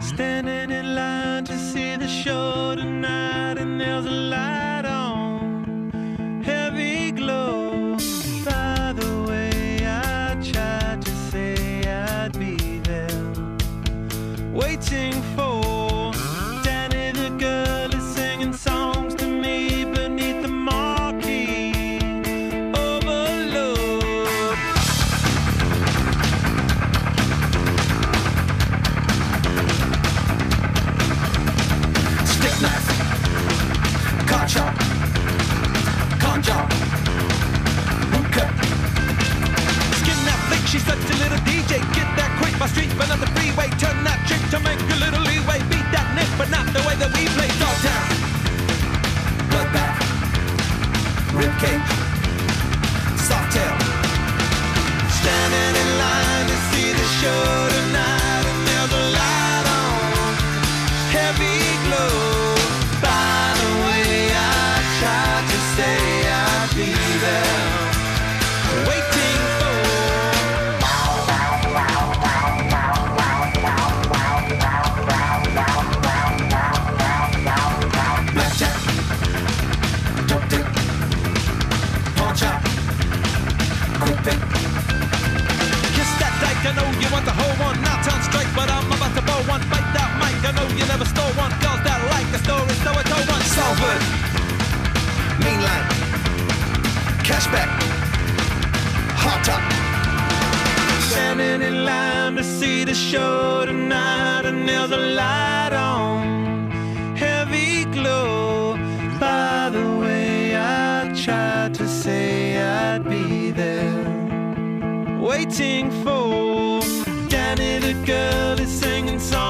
Standing in line to see the show tonight, and there's a light on, heavy glow. By the way, I tried to say I'd be there, waiting for that quick, my street, but on the want the whole one. Now turn straight, but I'm about to blow one. Bite that mic, I know you never stole one. Girls that like the story, so I told one. Salford, mean line, cashback, hot top, Standing in line to see the show tonight, and there's a light on, heavy glow. By the way, I tried to say I'd be there, waiting for girl is singing songs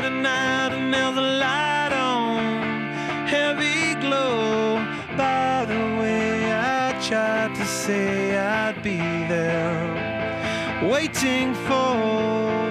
tonight, light on, heavy glow. By the way, I tried to say I'd be there, waiting for.